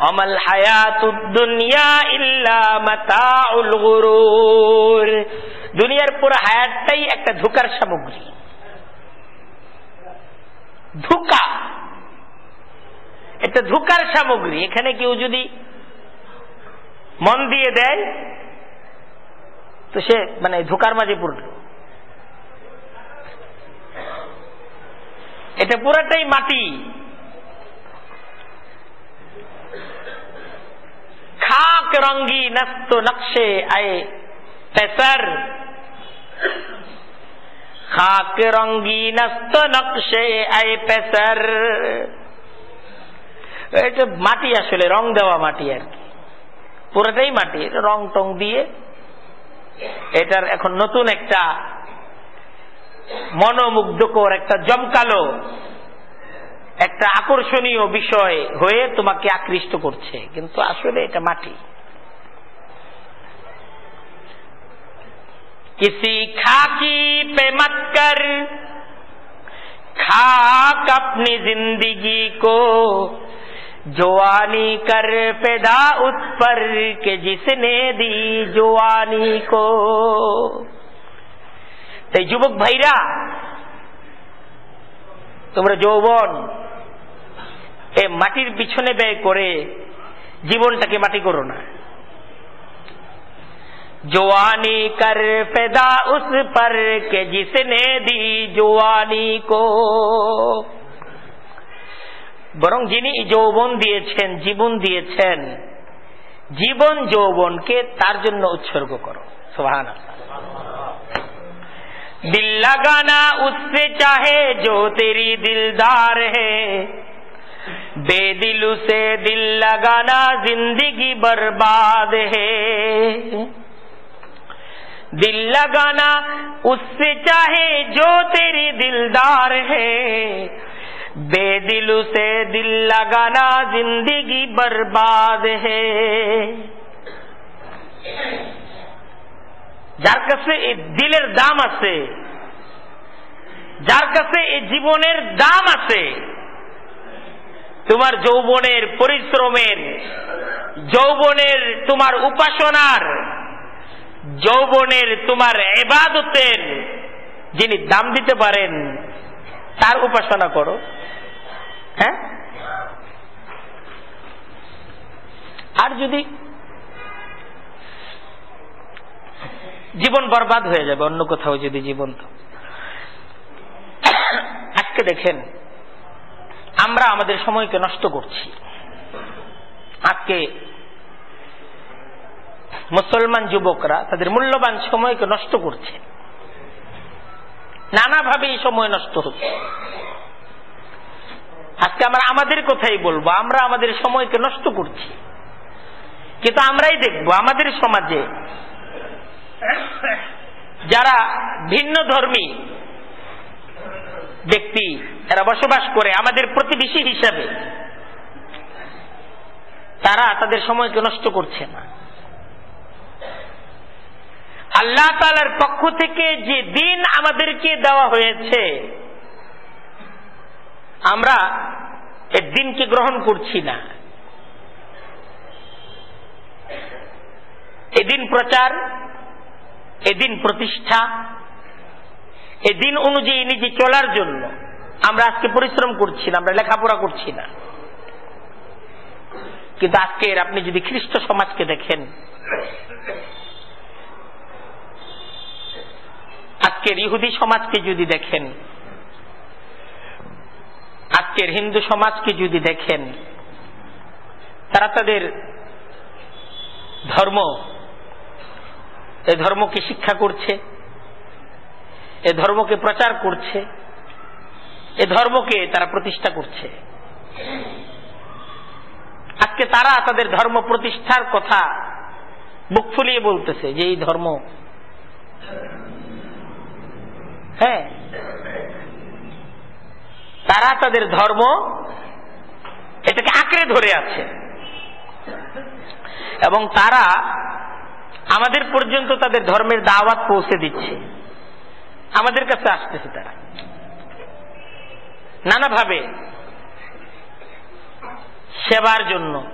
অমাল গুরুর। দুনিয়ার পুরো হায়াতটাই একটা ধোকার সামগ্রী। ধোকা। এটা ধোকার সামগ্রী। এখানে কেউ যদি মন দিয়ে দেয়, তো সে মানে ধোকার মাঝে পড়ল এটা পুরাটাই মাটি। খাক রঙ্গি নস্ত নকশে আয়ে পেসার খাক রঙ্গি নস্ত নকশে আয়ে পেসার এটা মাটি আসলে, রং দেওয়া মাটি আর কি। পুরোটাই মাটি, রং টং দিয়ে। এটার এখন নতুন একটা মনোমুগ্ধকর একটা জমকালো একটা আকর্ষণীয় বিষয় হয়ে তোমাকে আকৃষ্ট করছে কিন্তু আসলে এটা মাটি किसी खाकी पे मत कर खाक अपनी जिंदगी को জোয়ানি কর পেদা উস पर के जिसने दी জোয়ানি को তাই যুবক ভাইরা তোমরা যৌবন এই মাটির পিছনে ব্যয় করে জীবনটাকে মাটি করো না। জোয়ানি কর পেদা উস পর কে জিসনে দি জোয়ানি কো। বরং যিনি যৌবন দিয়েছেন, জীবন দিয়েছেন, জীবন যৌবনকে তার জন্য উৎসর্গ করো। সোহান দিল লাগানা উসে চাহে জো তে দিলদার হে। बेदिल से दिल लगाना जिंदगी बर्बाद है दिल लगाना उससे चाहे जो तेरी दिलदार है बेदिल से दिल लगाना जिंदगी बर्बाद है যার কাছে এই দিলের দাম আছে যার কাছে এই জীবনের দাম আছে তোমার যৌবনের পরিশ্রমের, যৌবনের তোমার উপাসনার, যৌবনের তোমার এবাদতের যিনি দাম দিতে পারেন, তার উপাসনা করো। হ্যাঁ? আর যদি জীবন বরবাদ হয়ে যাবে, অন্য কোথাও যদি জীবন তো আজকে দেখেন আমরা আমাদের সময়কে নষ্ট করছি। আজকে মুসলমান যুবকরা তাদের মূল্যবান সময়কে নষ্ট করছে। নানাভাবে এই সময় নষ্ট হচ্ছে। আজকে আমরা আমাদের কথাই বলব, আমরা আমাদের সময়কে নষ্ট করছি। কিন্তু আমরাই দেখব আমাদের সমাজে যারা ভিন্ন ধর্মী ব্যক্তি, এরা বসবাস করে আমাদের প্রতিবেশী হিসাবে। তারা তাদের সময়কে নষ্ট করছে না। আল্লাহ তালার পক্ষ থেকে যে দিন আমাদেরকে দেওয়া হয়েছে, আমরা এ দিনকে গ্রহণ করছি না। এদিন প্রচার এদিন প্রতিষ্ঠা এদিন অনুযায়ী নিজে চলার জন্য আমরা আজকে পরিশ্রম করছি না, আমরা লেখাপড়া করছি না। কিন্তু আজকের আপনি যদি খ্রিস্ট সমাজকে দেখেন, আজকের ইহুদি সমাজকে যদি দেখেন, আজকের হিন্দু সমাজকে যদি দেখেন, তারা তাদের ধর্ম, এ ধর্মকে শিক্ষা করছে। এ ধর্মকে প্রচার করছে, এ ধর্মকে তারা প্রতিষ্ঠা করছে। আজকে তারা তাদের ধর্ম প্রতিষ্ঠার কথা বুক ফুলিয়ে বলতেছে যে এই ধর্ম হ্যাঁ তারা তাদের ধর্ম এটাকে আঁকড়ে ধরে আছে। এবং তারা আমাদের পর্যন্ত তাদের ধর্মের দাওয়াত পৌঁছে দিচ্ছে। আমাদের কাছে আসতেছে তারা। নানাভাবে সেবার জন্য,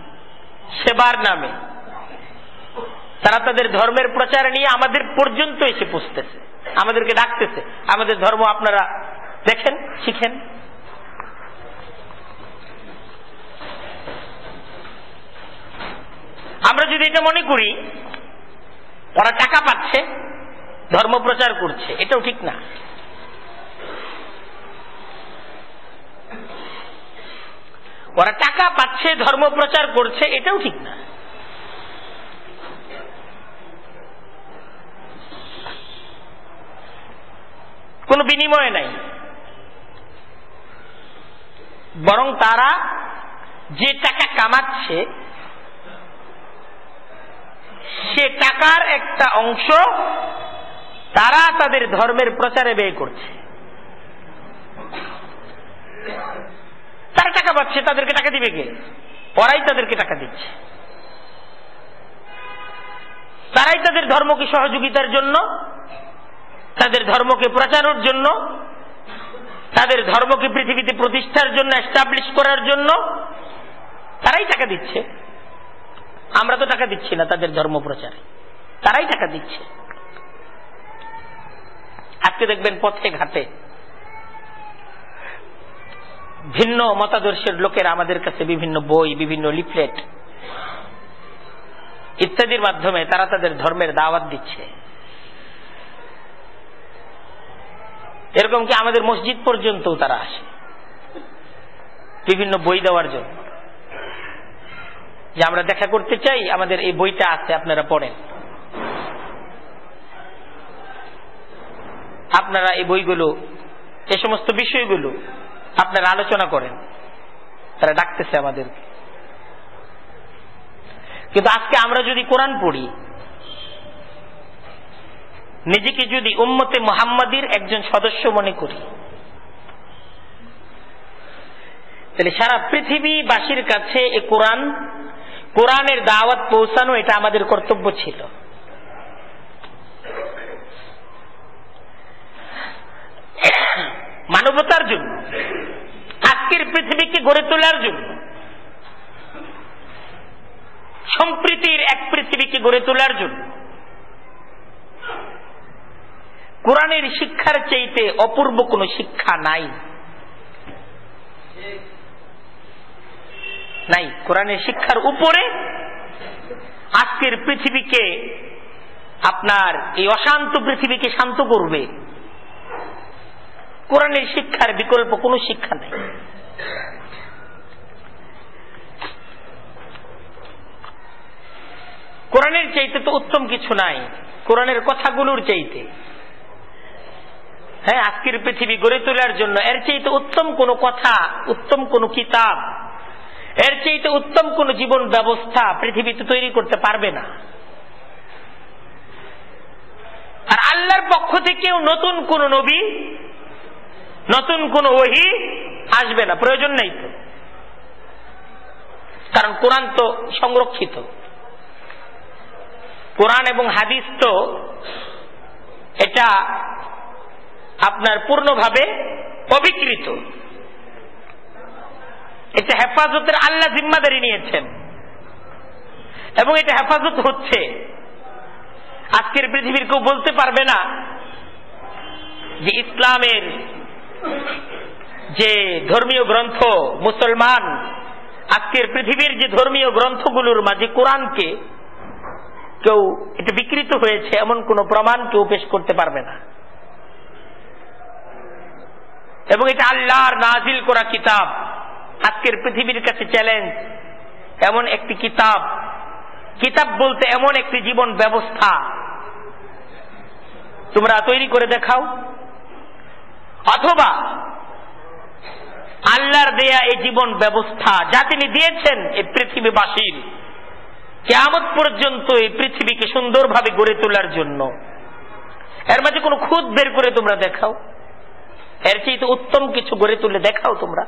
সেবার নামে তারা তাদের ধর্মের প্রচার নিয়ে আমাদের পর্যন্ত এসে পুষতেছে আমাদেরকে ডাকতেছে। আমাদের ধর্ম আপনারা দেখেন, শিখেন। আমরা যদি এটা মনে করি, ওরা টাকা পাচ্ছে ধর্ম প্রচার করছে, এটাও ঠিক না। ওরা টাকা পাচ্ছে, ধর্ম প্রচার করছে, এটাও ঠিক না। কোনো বিনিময় নাই। বরং তারা যে টাকা কামাচ্ছে, সে টাকার একটা অংশ তারা তাদের ধর্মের প্রচারে ব্যয় করছে। তারা টাকা পাচ্ছে, তাদেরকে টাকা দিবে কে? ওরাই তাদেরকে টাকা দিচ্ছে। তারাই তাদের ধর্মকে সহযোগিতার জন্য, তাদের ধর্মকে প্রচারের জন্য, তাদের ধর্মকে পৃথিবীতে প্রতিষ্ঠার জন্য এস্টাবলিশ করার জন্য, তারাই টাকা দিচ্ছে। আমরা তো টাকা দিচ্ছি না তাদের ধর্ম প্রচারে। তারাই টাকা দিচ্ছে। আজকে দেখবেন পথে ঘাটে। ভিন্ন মতাদর্শের লোকেরা আমাদের কাছে বিভিন্ন বই, বিভিন্ন লিফলেট ইত্যাদির মাধ্যমে তারা তাদের ধর্মের দাওয়াত দিচ্ছে। এরকম কি আমাদের মসজিদ পর্যন্ত তারা আসে? বিভিন্ন বই দেওয়ার জন্য। যে আমরা দেখা করতে চাই, আমাদের এই বইটা আছে, আপনারা পড়েন। আপনারা এই বইগুলো, এ সমস্ত বিষয়গুলো আপনারা আলোচনা করেন। তারা ডাকতেছে আমাদেরকে। কিন্তু আজকে আমরা যদি কোরআন পড়ি, নিজেকে যদি উম্মতে মোহাম্মদীর একজন সদস্য মনে করি, তাহলে সারা পৃথিবীবাসীর কাছে এ কোরআন, কোরআনের দাওয়াত পৌঁছানো এটা আমাদের কর্তব্য ছিল। মানবতার জন্য আজকের পৃথিবীকে গড়ে তোলার জন্য সম্প্রীতির এক পৃথিবীকে গড়ে তোলার জন্য কোরআনের শিক্ষার চাইতে অপূর্ব কোনো শিক্ষা নাই। নাই, কোরআনের শিক্ষার উপরে আজকের পৃথিবীকে আপনার এই অশান্ত পৃথিবীকে শান্ত করবে। কোরআনের শিক্ষার বিকল্প কোনো শিক্ষা নেই। কোরআনের চাইতে তো উত্তম কিছু নাই। কোরআনের কথাগুলোর চাইতে। হ্যাঁ আজকের পৃথিবী গড়ে তোলার জন্য এর চাইতে উত্তম কোন কথা, উত্তম কোন কিতাব, এর চাইতে উত্তম কোন জীবন ব্যবস্থা পৃথিবীতে তৈরি করতে পারবে না। আর আল্লাহর পক্ষ থেকেও নতুন কোন নবী নতুন কোন ওহি আসবে না, প্রয়োজন নেই তো। কারণ কোরআন তো সংরক্ষিত। কোরআন এবং হাদিস তো এটা আপনার পূর্ণভাবে অবিকৃত। এটা হেফাজতের আল্লাহ জিম্মাদারি নিয়েছেন। এবং এটা হেফাজত হচ্ছে। আজকের পৃথিবীর কেউ বলতে পারবে না যে ইসলামের যে ধর্মীয় গ্রন্থ মুসলমান, আজকের পৃথিবীর যে ধর্মীয় গ্রন্থগুলোর মাঝে কোরআনকে কেউ এটা বিকৃত হয়েছে, এমন কোন প্রমাণ কেউ পেশ করতে পারবে না। এবং এটা আল্লাহর নাজিল করা কিতাব, আজকের পৃথিবীর কাছে চ্যালেঞ্জ, এমন একটি কিতাব। কিতাব বলতে এমন একটি জীবন ব্যবস্থা। তোমরা তৈরি করে দেখাও। অথবা আল্লাহর দেয়া এই জীবন ব্যবস্থা যা তিনি দিয়েছেন এই পৃথিবীবাসীর কেমত পর্যন্ত এই পৃথিবীকে সুন্দরভাবে গড়ে তোলার জন্য। এর মাঝে কোনো খুদ বের করে তোমরা দেখাও। এর চেয়ে উত্তম কিছু গড়ে তুলে দেখাও তোমরা।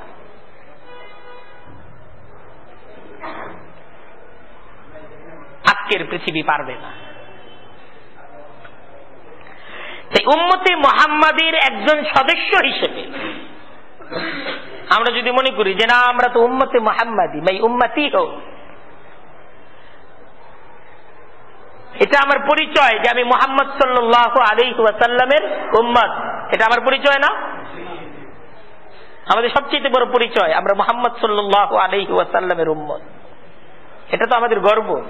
আজকের পৃথিবী পারবে না। উম্মতে মোহাম্মদের একজন সদস্য হিসেবে। আমরা যদি মনে করি যে না, আমরা তো উম্মতে মোহাম্মদী ভাই উম্মতি হোক এটা আমার পরিচয় যে আমি মোহাম্মদ সাল্লাহ আলী ওয়াসাল্লামের উম্মত। এটা আমার পরিচয় না? আমাদের সবচেয়ে বড় পরিচয়, আমরা মোহাম্মদ সাল্লাহ আলী ওয়াসাল্লামের উম্মত। এটা তো আমাদের গর্ব।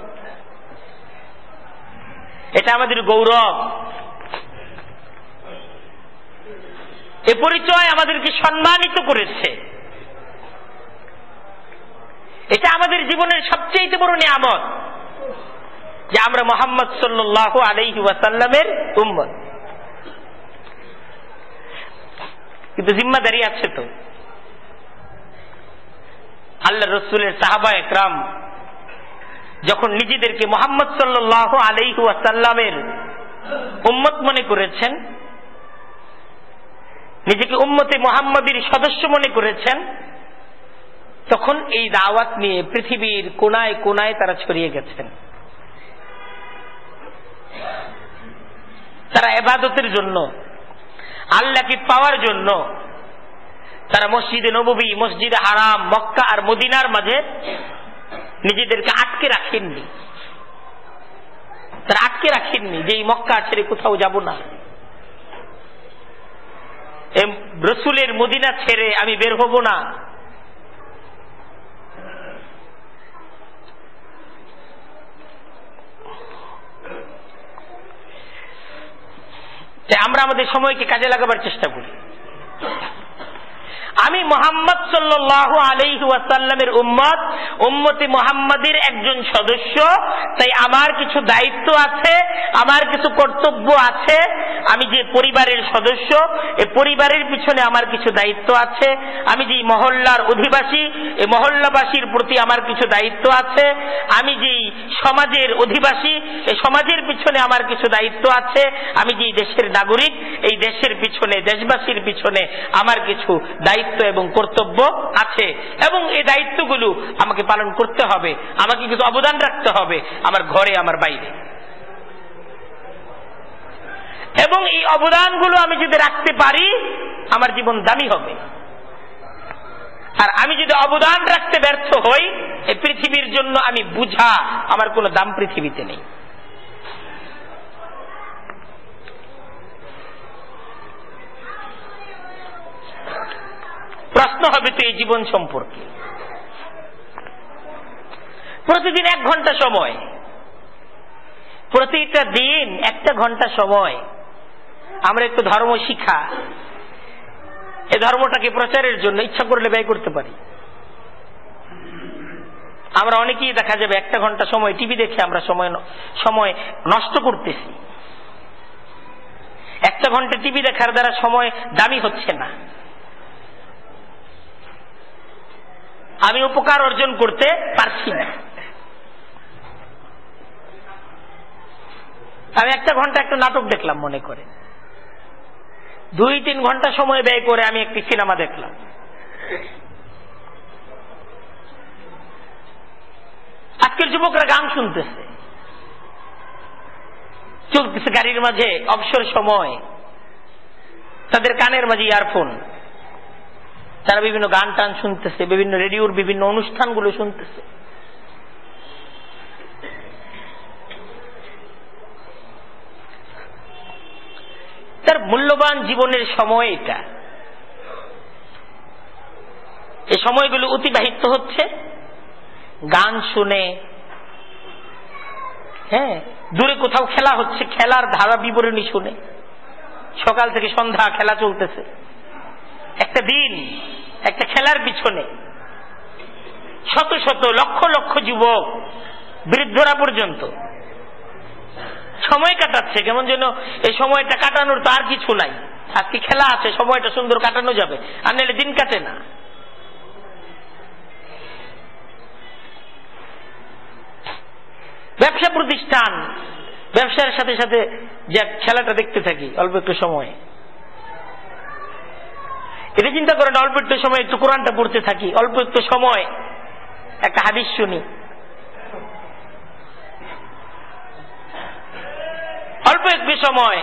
এটা আমাদের গৌরব। এ পরিচয় আমাদেরকে সম্মানিত করেছে। এটা আমাদের জীবনের সবচেয়ে বড় নিয়ামত যে আমরা মোহাম্মদ সাল্লাহ আলহি ওয়াসাল্লামের উম্মত। কিন্তু জিম্মাদারি আছে তো। আল্লাহ রসুলের সাহাবা একরাম যখন নিজেদেরকে মোহাম্মদ সাল্লাহ আলহি ওয়াসাল্লামের উম্মত মনে করেছেন নিজেকে উম্মতে মোহাম্মদীর সদস্য মনে করেছেন, তখন এই দাওয়াত নিয়ে পৃথিবীর কোনায় কোনায় তারা ছড়িয়ে গেছেন। তারা এবাদতের জন্য, আল্লাহকে পাওয়ার জন্য, তারা মসজিদে নবী মসজিদে হারাম, মক্কা আর মদিনার মাঝে নিজেদেরকে আটকে রাখেননি। তারা আটকে রাখেননি যে এই মক্কা ছেড়ে কোথাও যাব না। রসুলের মদিনা ছেড়ে আমি বের হব না। আমরা আমাদের সময়কে কাজে লাগাবার চেষ্টা করি। আমি মোহাম্মদ সাল্লাহ আলহিহাসাল্লামের উম্মত, উম্মতি মোহাম্মদের একজন সদস্য। তাই আমার কিছু দায়িত্ব আছে, আমার কিছু কর্তব্য আছে, আমি যে পরিবারের সদস্য এই পরিবারের পিছনে আমার কিছু দায়িত্ব আছে। আমি যে মহল্লার অধিবাসী এই মহল্লাবাসীর প্রতি আমার কিছু দায়িত্ব আছে। আমি যে সমাজের অধিবাসী এই সমাজের পিছনে আমার কিছু দায়িত্ব আছে। আমি যে দেশের নাগরিক, এই দেশের পিছনে, দেশবাসীর পিছনে আমার কিছু দায়িত্ব এবং কর্তব্য আছে। এবং এই দায়িত্বগুলো আমাকে পালন করতে হবে। আমাকে কিছু অবদান রাখতে হবে আমার ঘরে, আমার বাইরে। এবং এই অবদানগুলো আমি যদি রাখতে পারি, আমার জীবন দামি হবে। আর আমি যদি অবদান রাখতে ব্যর্থ হই, এই পৃথিবীর জন্য আমি বুঝা আমার কোনো দাম পৃথিবীতে নেই। প্রশ্ন হবে তো এই জীবন সম্পর্কে। প্রতিদিন এক ঘণ্টা সময়। প্রতিটা দিন একটা ঘণ্টা সময়। আমরা একটু ধর্ম শিখা। এই ধর্মটাকে প্রচারের জন্য ইচ্ছা করলে ব্যয় করতে পারি। আমরা অনেকেই দেখা যাবে একটা ঘণ্টা সময় টিভি দেখে আমরা সময় সময় নষ্ট করতেছি। একটা ঘণ্টা টিভি দেখার দ্বারা সময় দামি হচ্ছে না। আমি উপকার অর্জন করতে পারছি না। আমি একটা ঘণ্টা একটা নাটক দেখলাম মনে করে। দুই তিন ঘণ্টা সময় ব্যয় করে আমি একটি সিনেমা দেখলাম। আজকের যুবকরা গান শুনতেছে। চলতেছে গাড়ির মাঝে অবসর সময়। তাদের কানের মাঝে ইয়ারফোন তারা বিভিন্ন গান টান শুনতেছে, বিভিন্ন রেডিওর বিভিন্ন অনুষ্ঠানগুলো শুনতেছে। তার মূল্যবান জীবনের সময় এটা। এই সময়গুলো অতিবাহিত হচ্ছে। গান শুনে হ্যাঁ দূরে কোথাও খেলা হচ্ছে, খেলার ধারা বিবরণী শুনে। সকাল থেকে সন্ধ্যা খেলা চলতেছে। একটা দিন, একটা খেলার পিছনে শত শত লক্ষ লক্ষ যুবক, বৃদ্ধরা পর্যন্ত। সময় কাটাচ্ছে, কেমন যেন এই সময়টা কাটানোর তো আর কিছু নাই। আজকে খেলা আছে, সময়টা সুন্দর কাটানো যাবে। আর নাহলে দিন কাটে না। ব্যবসা প্রতিষ্ঠান, ব্যবসার সাথে সাথে যে খেলাটা দেখতে থাকি, অল্প একটু সময়। এটা চিন্তা করেন, অল্প একটু সময়, একটু কোরআনটা পড়তে থাকি, অল্প একটু সময়। একটা হাদিস শুনি। অল্প একটু সময়,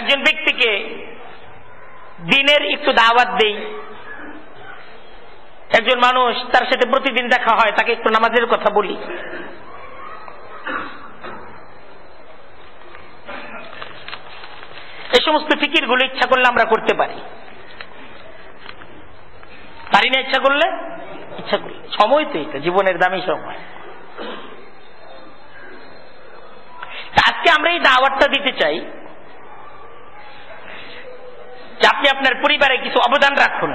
একজন ব্যক্তিকে দিনের একটু দাওয়াত দেই। একজন মানুষ, তার সাথে প্রতিদিন দেখা হয়, তাকে একটু নামাজের কথা বলি। এই সমস্ত ফিকিরগুলো ইচ্ছা করলে আমরা করতে পারি। পারি না ইচ্ছা করলে? ইচ্ছা করলে। সময় তো এটা, জীবনের দামি সময়। আজকে আমরা এই দাওয়াতটা দিতে চাই যে আপনি আপনার পরিবারে কিছু অবদান রাখুন।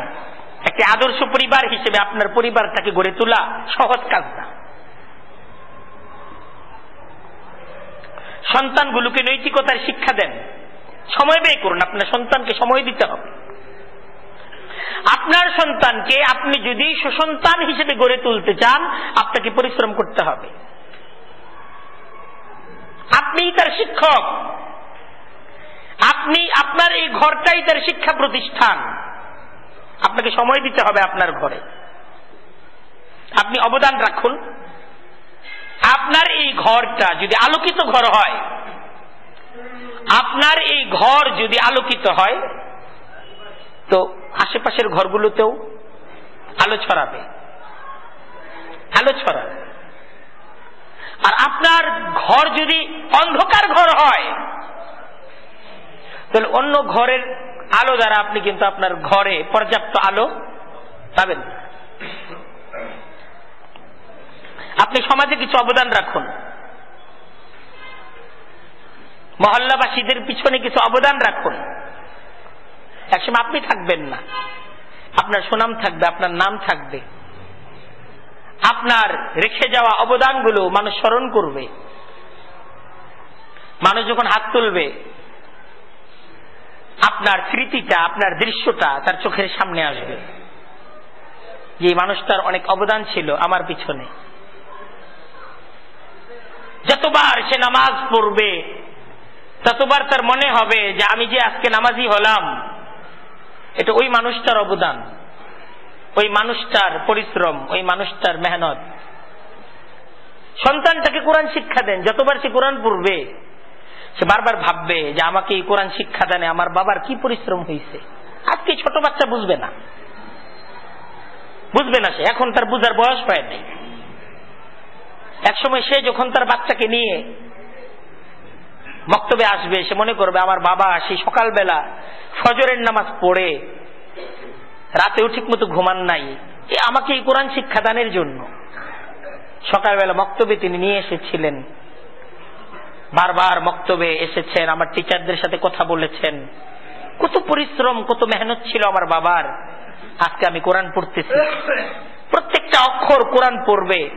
একটি আদর্শ পরিবার হিসেবে আপনার পরিবারটাকে গড়ে তোলা সহজ কাজ না সন্তানগুলোকে নৈতিকতার শিক্ষা দেন। সময় ব্যয় করুন, আপনার সন্তানকে সময় দিতে হবে। আপনার সন্তানকে আপনি যদি সুসন্তান হিসেবে গড়ে তুলতে চান, আপনাকে পরিশ্রম করতে হবে। আপনি তার শিক্ষক। আপনি, আপনার এই ঘরটাই তার শিক্ষা প্রতিষ্ঠান। আপনাকে সময় দিতে হবে আপনার ঘরে। আপনি অবদান রাখুন। আপনার এই ঘরটা যদি আলোকিত ঘর হয়, আপনার এই ঘর যদি আলোকিত হয় তো আশেপাশের ঘরগুলোতেও আলো ছড়াবে। আলো ছড়াবে। আর আপনার ঘর যদি অন্ধকার ঘর হয়, তাহলে অন্য ঘরের আলো দ্বারা আপনি কিন্তু আপনার ঘরে পর্যাপ্ত আলো পাবেন। আপনি সমাজে কিছু অবদান রাখুন। মহল্লাবাসীদের পিছনে কিছু অবদান রাখুন। একসময় আপনি থাকবেন না। আপনার সুনাম থাকবে, আপনার নাম থাকবে। আপনার রেখে যাওয়া অবদানগুলো মানুষ স্মরণ করবে। মানুষ যখন হাত তুলবে, আপনার স্মৃতিটা, আপনার দৃশ্যটা তার চোখের সামনে আসবে। যে মানুষটার অনেক অবদান ছিল আমার পিছনে। যতবার সে নামাজ পড়বে, ততবার তার মনে হবে যে আমি যে আজকে নামাজি হলাম এটা ওই মানুষটার অবদান, ওই মানুষটার পরিশ্রম, ওই মানুষটার মেহনত। সন্তানটাকে কোরআন শিক্ষা দেন, যতবার সে কোরআন পড়বে, সে বারবার ভাববে যে আমাকে এই কোরআন শিক্ষা দেনে আমার বাবার কি পরিশ্রম হয়েছে আজকে ছোট বাচ্চা বুঝবে না। বুঝবে না সে, এখন তার বুঝার বয়স পায় নাই। একসময় সে যখন তার বাচ্চাকে নিয়ে বক্তব্যে আসবে, সে মনে করবে, আমার বাবা সেই সকালবেলা ফজরের নামাজ পড়ে, রাতেও ঠিক মতো ঘুমান নাই। এ আমাকে এই কোরআন শিক্ষাদানের জন্য। সকালবেলা মক্তবে তিনি নিয়ে এসেছিলেন। বারবার মক্তবে এসেছেন, আমার টিচারদের সাথে কথা বলেছেন। কত পরিশ্রম, কত মেহনত ছিল আমার বাবার। আজকে আমি কোরআন পড়তেছি। প্রত্যেকটা অক্ষর কোরআন পড়বে।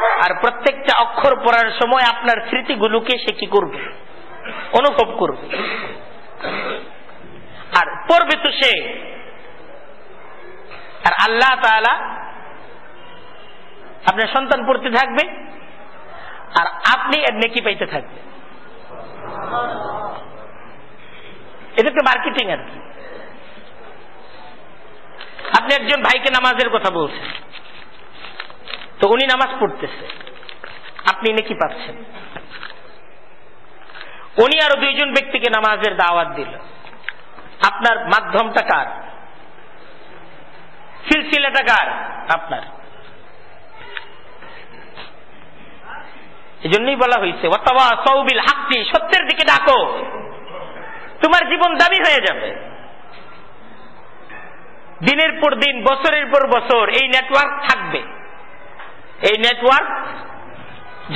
আর প্রত্যেকটা অক্ষর পড়ার সময় আপনার স্মৃতিগুলোকে সে কি করবে? অনুভব করবে। আর পড়বে তো সে। আর আল্লাহ তালা আপনার সন্তান পড়তে থাকবে, আর আপনি এর নেকি পাইতে থাকবেন এটা তো মার্কেটিং আর কি। আপনি একজন ভাইকে নামাজের কথা বলছেন, তো উনি নামাজ পড়তেছে, আপনি নাকি পাচ্ছেন। উনি আরও দুইজন ব্যক্তিকে নামাজের দাওয়াত দিল। আপনার মাধ্যমটা কার? সিলসিলাটা কার? আপনার। এজন্যই বলা হয়েছে অথবা সৌবিল হাক্তি সত্যের দিকে ডাকো। তোমার জীবন দামি হয়ে যাবে। দিনের পর দিন, বছরের পর বছর এই নেটওয়ার্ক থাকবে। এই নেটওয়ার্ক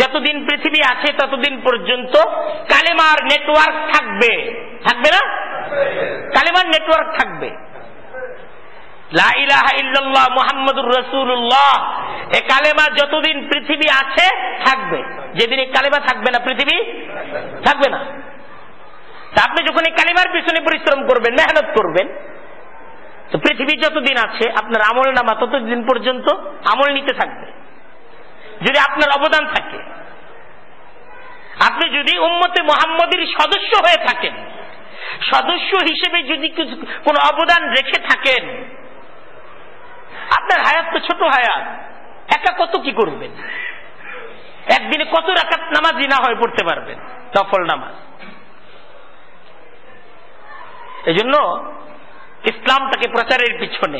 যতদিন পৃথিবী আছে, ততদিন পর্যন্ত কালেমার নেটওয়ার্ক থাকবে। থাকবে না? কালেমার নেটওয়ার্ক থাকবে। মোহাম্মদুর রসুল্লাহ এ কালেমা যতদিন পৃথিবী আছে, থাকবে। যেদিন এই কালেমা থাকবে না, পৃথিবী থাকবে না। আপনি যখন এই কালিমার পিছনে পরিশ্রম করবেন, মেহনত করবেন, তো পৃথিবী যতদিন আছে, আপনার আমল নামা ততদিন পর্যন্ত আমল নিতে থাকবে। যদি আপনার অবদান থাকে। আপনি যদি উম্মতে মোহাম্মদের সদস্য হয়ে থাকেন, সদস্য হিসেবে যদি কিছু, কোন অবদান রেখে থাকেন, আপনার হায়াত তো ছোট হায়াত, একা কত কি করবেন? একদিনে কত রাখাত নামাজ না হয়ে পড়তে পারবেন? নফল নামাজ। এজন্য ইসলামটাকে প্রচারের পিছনে,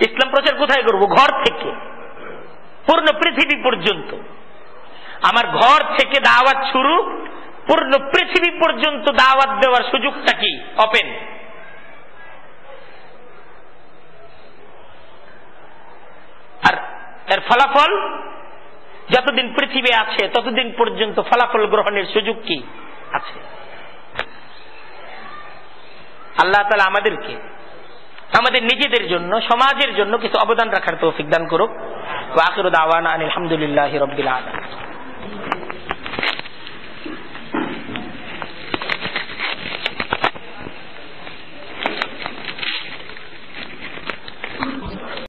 ইসলাম প্রচার কোথায় করব? ঘর থেকে। পূর্ণ পৃথিবী পর্যন্ত। আমার ঘর থেকে দাওয়াত শুরু, পূর্ণ পৃথিবী পর্যন্ত দাওয়াত দেওয়ার সুযোগটা কি? ওপেন আর এর ফলাফল? যতদিন পৃথিবী আছে, ততদিন পর্যন্ত ফলাফল গ্রহণের সুযোগ কি? আছে। আল্লাহ তালা আমাদেরকে আমাদের নিজেদের জন্য, সমাজের জন্য কিছু অবদান রাখার তৌফিক দান করুক। ওয়াকির দাওয়ানা আলহামদুলিল্লাহ রবিল আলম